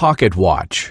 pocket watch.